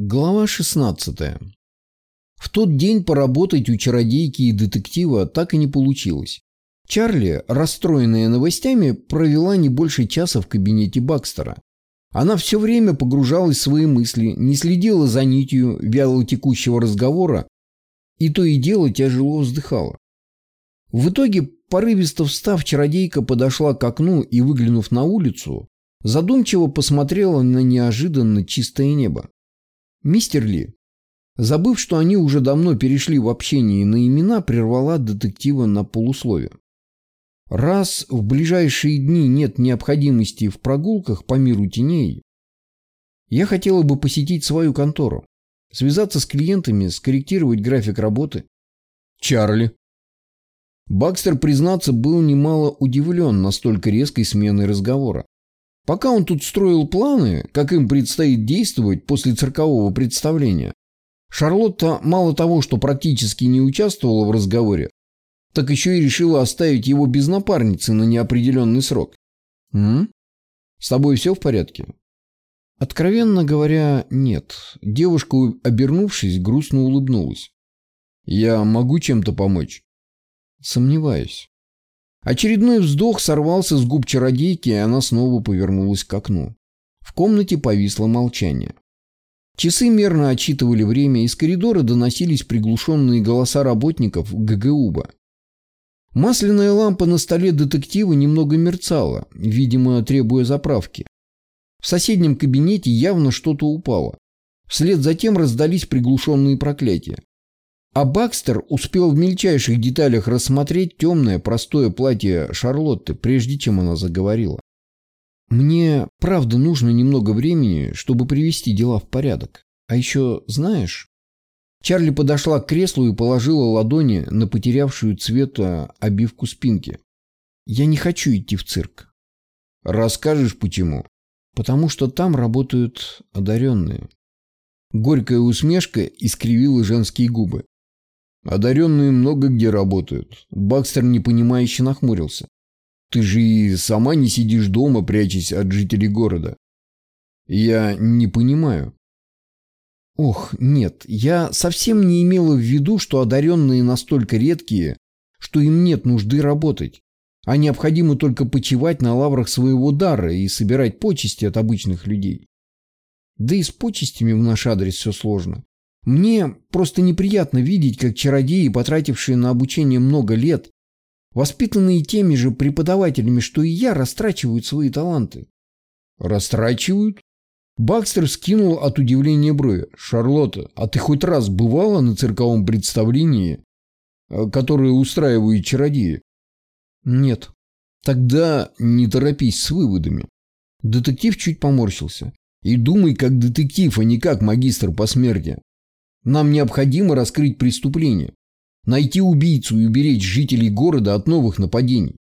Глава 16. В тот день поработать у чародейки и детектива так и не получилось. Чарли, расстроенная новостями, провела не больше часа в кабинете Бакстера. Она все время погружалась в свои мысли, не следила за нитью вяло текущего разговора и то и дело тяжело вздыхала. В итоге, порывисто встав, чародейка подошла к окну и, выглянув на улицу, задумчиво посмотрела на неожиданно чистое небо. Мистер Ли, забыв, что они уже давно перешли в общение на имена, прервала детектива на полусловие. Раз в ближайшие дни нет необходимости в прогулках по миру теней, я хотела бы посетить свою контору, связаться с клиентами, скорректировать график работы. Чарли. Бакстер, признаться, был немало удивлен настолько резкой сменой разговора. Пока он тут строил планы, как им предстоит действовать после циркового представления, Шарлотта мало того, что практически не участвовала в разговоре, так еще и решила оставить его без напарницы на неопределенный срок. «М? С тобой все в порядке?» Откровенно говоря, нет. Девушка, обернувшись, грустно улыбнулась. «Я могу чем-то помочь?» «Сомневаюсь». Очередной вздох сорвался с губ чародейки, и она снова повернулась к окну. В комнате повисло молчание. Часы мерно отчитывали время, из коридора доносились приглушенные голоса работников ГГУБа. Масляная лампа на столе детектива немного мерцала, видимо, требуя заправки. В соседнем кабинете явно что-то упало. Вслед за тем раздались приглушенные проклятия. А Бакстер успел в мельчайших деталях рассмотреть темное простое платье Шарлотты, прежде чем она заговорила. «Мне, правда, нужно немного времени, чтобы привести дела в порядок. А еще, знаешь...» Чарли подошла к креслу и положила ладони на потерявшую цвета обивку спинки. «Я не хочу идти в цирк». «Расскажешь, почему?» «Потому что там работают одаренные». Горькая усмешка искривила женские губы. Одаренные много где работают. Бакстер непонимающе нахмурился. Ты же и сама не сидишь дома, прячась от жителей города. Я не понимаю. Ох, нет, я совсем не имела в виду, что одаренные настолько редкие, что им нет нужды работать, а необходимо только почивать на лаврах своего дара и собирать почести от обычных людей. Да и с почестями в наш адрес все сложно. Мне просто неприятно видеть, как чародеи, потратившие на обучение много лет, воспитанные теми же преподавателями, что и я, растрачивают свои таланты. Растрачивают? Бакстер скинул от удивления брови. «Шарлотта, а ты хоть раз бывала на цирковом представлении, э, которое устраивают чародеи?» «Нет». «Тогда не торопись с выводами». Детектив чуть поморщился. «И думай как детектив, а не как магистр по смерти. Нам необходимо раскрыть преступление, найти убийцу и уберечь жителей города от новых нападений.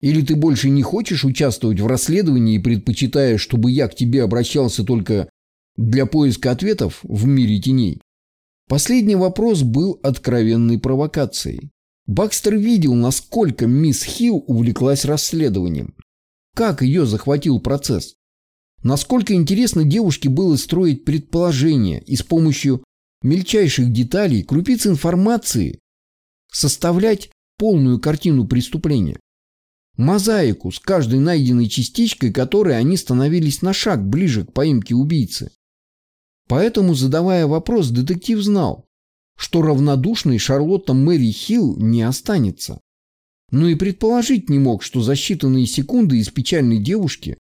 Или ты больше не хочешь участвовать в расследовании, предпочитая, чтобы я к тебе обращался только для поиска ответов в мире теней? Последний вопрос был откровенной провокацией. Бакстер видел, насколько мисс Хилл увлеклась расследованием. Как ее захватил процесс. Насколько интересно девушке было строить предположения и с помощью мельчайших деталей, крупиц информации, составлять полную картину преступления. Мозаику с каждой найденной частичкой, которой они становились на шаг ближе к поимке убийцы. Поэтому, задавая вопрос, детектив знал, что равнодушной Шарлотта Мэри Хилл не останется. Но и предположить не мог, что за считанные секунды из печальной девушки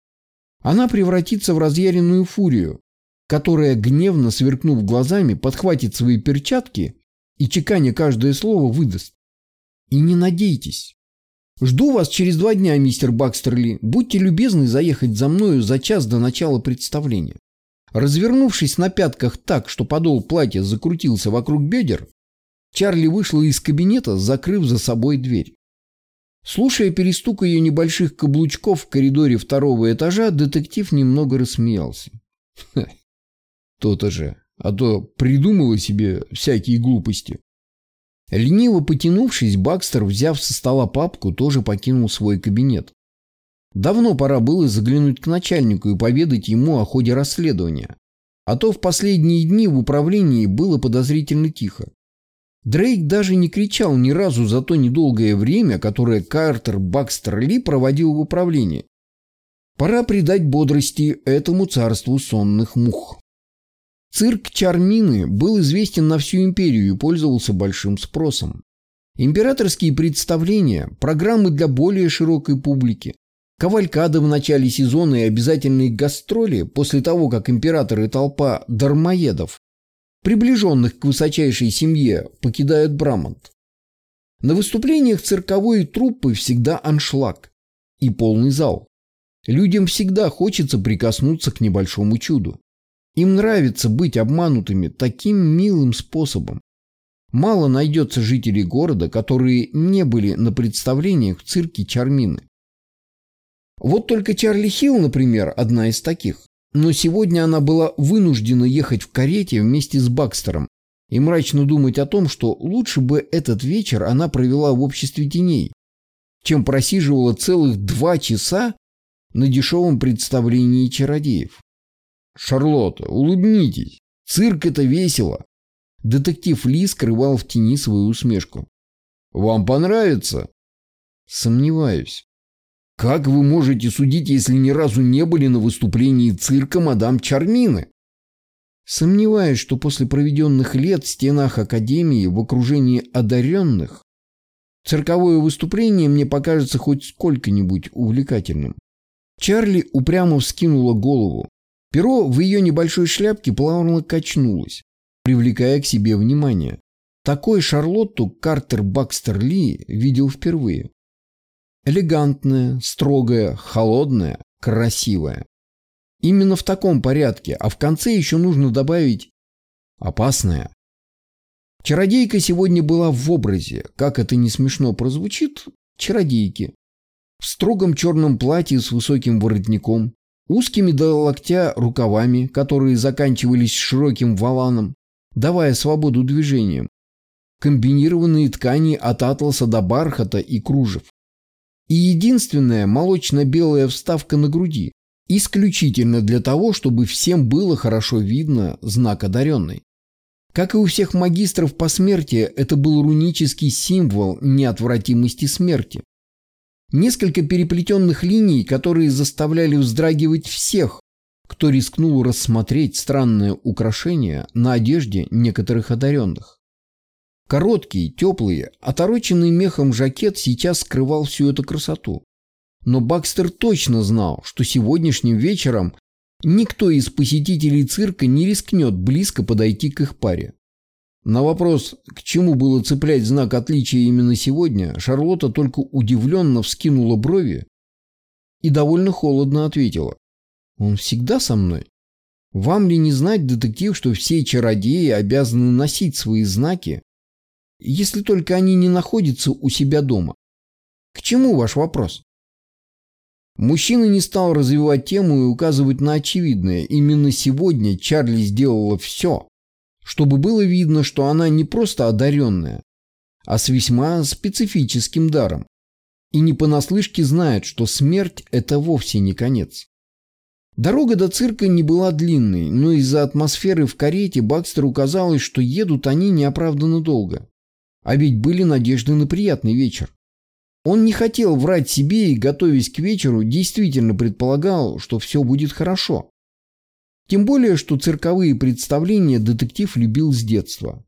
она превратится в разъяренную фурию, которая, гневно сверкнув глазами, подхватит свои перчатки и, чеканя каждое слово, выдаст. И не надейтесь. Жду вас через два дня, мистер Бакстерли. Будьте любезны заехать за мною за час до начала представления. Развернувшись на пятках так, что подол платья закрутился вокруг бедер, Чарли вышла из кабинета, закрыв за собой дверь. Слушая перестук ее небольших каблучков в коридоре второго этажа, детектив немного рассмеялся. То-то же. А то придумала себе всякие глупости. Лениво потянувшись, Бакстер, взяв со стола папку, тоже покинул свой кабинет. Давно пора было заглянуть к начальнику и поведать ему о ходе расследования. А то в последние дни в управлении было подозрительно тихо. Дрейк даже не кричал ни разу за то недолгое время, которое Картер Бакстер Ли проводил в управлении. Пора придать бодрости этому царству сонных мух. Цирк Чармины был известен на всю империю и пользовался большим спросом. Императорские представления, программы для более широкой публики, кавалькады в начале сезона и обязательные гастроли после того, как император и толпа дармоедов, приближенных к высочайшей семье, покидают Брамант. На выступлениях цирковой труппы всегда аншлаг и полный зал. Людям всегда хочется прикоснуться к небольшому чуду. Им нравится быть обманутыми таким милым способом. Мало найдется жителей города, которые не были на представлениях в цирке Чармины. Вот только Чарли Хилл, например, одна из таких. Но сегодня она была вынуждена ехать в карете вместе с Бакстером и мрачно думать о том, что лучше бы этот вечер она провела в обществе теней, чем просиживала целых два часа на дешевом представлении чародеев. «Шарлотта, улыбнитесь! Цирк — это весело!» Детектив Ли скрывал в тени свою усмешку. «Вам понравится?» «Сомневаюсь». «Как вы можете судить, если ни разу не были на выступлении цирка мадам Чармины?» Сомневаюсь, что после проведенных лет в стенах Академии в окружении одаренных цирковое выступление мне покажется хоть сколько-нибудь увлекательным. Чарли упрямо вскинула голову. Перо в ее небольшой шляпке плавно качнулось, привлекая к себе внимание. Такой Шарлотту Картер Бакстер Ли видел впервые. Элегантная, строгая, холодная, красивая. Именно в таком порядке, а в конце еще нужно добавить опасная. Чародейка сегодня была в образе, как это не смешно прозвучит, чародейки. В строгом черном платье с высоким воротником, узкими до локтя рукавами, которые заканчивались широким валаном, давая свободу движениям. Комбинированные ткани от атласа до бархата и кружев. И единственная молочно-белая вставка на груди, исключительно для того, чтобы всем было хорошо видно знак одаренной. Как и у всех магистров по смерти, это был рунический символ неотвратимости смерти. Несколько переплетенных линий, которые заставляли вздрагивать всех, кто рискнул рассмотреть странное украшение на одежде некоторых одаренных. Короткий, теплый, отороченный мехом жакет сейчас скрывал всю эту красоту. Но Бакстер точно знал, что сегодняшним вечером никто из посетителей цирка не рискнет близко подойти к их паре. На вопрос, к чему было цеплять знак отличия именно сегодня, Шарлотта только удивленно вскинула брови и довольно холодно ответила. «Он всегда со мной. Вам ли не знать, детектив, что все чародеи обязаны носить свои знаки, если только они не находятся у себя дома? К чему ваш вопрос?» Мужчина не стал развивать тему и указывать на очевидное. Именно сегодня Чарли сделала все, чтобы было видно, что она не просто одаренная, а с весьма специфическим даром. И не понаслышке знает, что смерть – это вовсе не конец. Дорога до цирка не была длинной, но из-за атмосферы в карете Бакстеру казалось, что едут они неоправданно долго. А ведь были надежды на приятный вечер. Он не хотел врать себе и, готовясь к вечеру, действительно предполагал, что все будет хорошо. Тем более, что цирковые представления детектив любил с детства.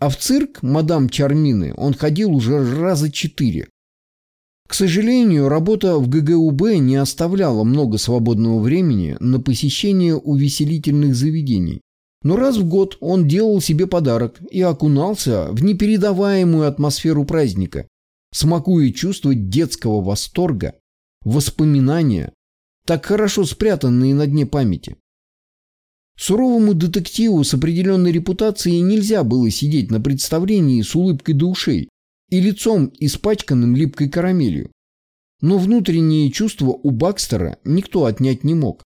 А в цирк мадам Чармины он ходил уже раза четыре. К сожалению, работа в ГГУБ не оставляла много свободного времени на посещение увеселительных заведений. Но раз в год он делал себе подарок и окунался в непередаваемую атмосферу праздника, смакуя чувство детского восторга, воспоминания, так хорошо спрятанные на дне памяти. Суровому детективу с определенной репутацией нельзя было сидеть на представлении с улыбкой до ушей и лицом испачканным липкой карамелью. Но внутренние чувства у Бакстера никто отнять не мог.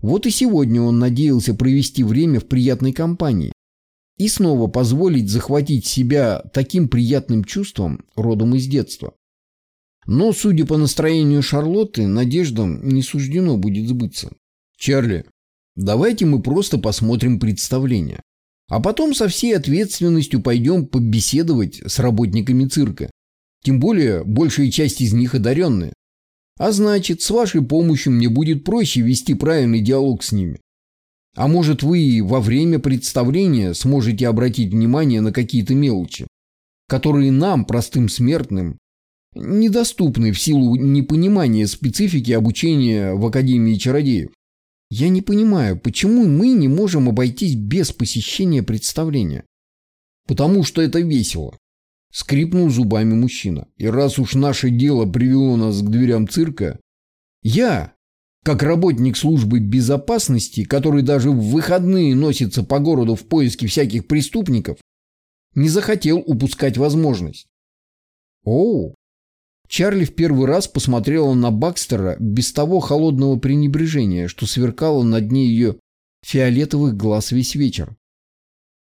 Вот и сегодня он надеялся провести время в приятной компании и снова позволить захватить себя таким приятным чувством родом из детства. Но, судя по настроению Шарлотты, надеждам не суждено будет сбыться. «Чарли, Давайте мы просто посмотрим представление. А потом со всей ответственностью пойдем побеседовать с работниками цирка. Тем более, большая часть из них одаренные. А значит, с вашей помощью мне будет проще вести правильный диалог с ними. А может, вы во время представления сможете обратить внимание на какие-то мелочи, которые нам, простым смертным, недоступны в силу непонимания специфики обучения в Академии чародеев. Я не понимаю, почему мы не можем обойтись без посещения представления? Потому что это весело. Скрипнул зубами мужчина. И раз уж наше дело привело нас к дверям цирка, я, как работник службы безопасности, который даже в выходные носится по городу в поиске всяких преступников, не захотел упускать возможность. Оу. Чарли в первый раз посмотрела на Бакстера без того холодного пренебрежения, что сверкало на дне ее фиолетовых глаз весь вечер.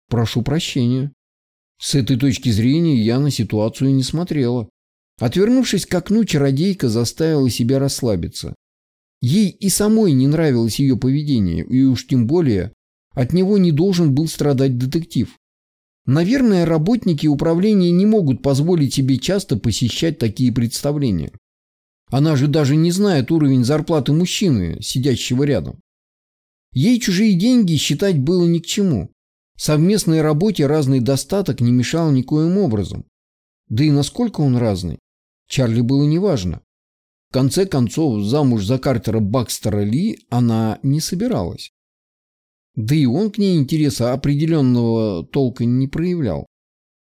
Прошу прощения. С этой точки зрения я на ситуацию не смотрела. Отвернувшись к окну, чародейка заставила себя расслабиться. Ей и самой не нравилось ее поведение, и уж тем более от него не должен был страдать детектив. Наверное, работники управления не могут позволить себе часто посещать такие представления. Она же даже не знает уровень зарплаты мужчины, сидящего рядом. Ей чужие деньги считать было ни к чему. Совместной работе разный достаток не мешал никоим образом. Да и насколько он разный, Чарли было неважно. В конце концов, замуж за Картера Бакстера Ли она не собиралась. Да и он к ней интереса определенного толка не проявлял.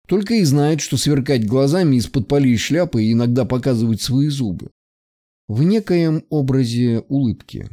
Только и знает, что сверкать глазами из-под полей шляпы и иногда показывать свои зубы. В некоем образе улыбки.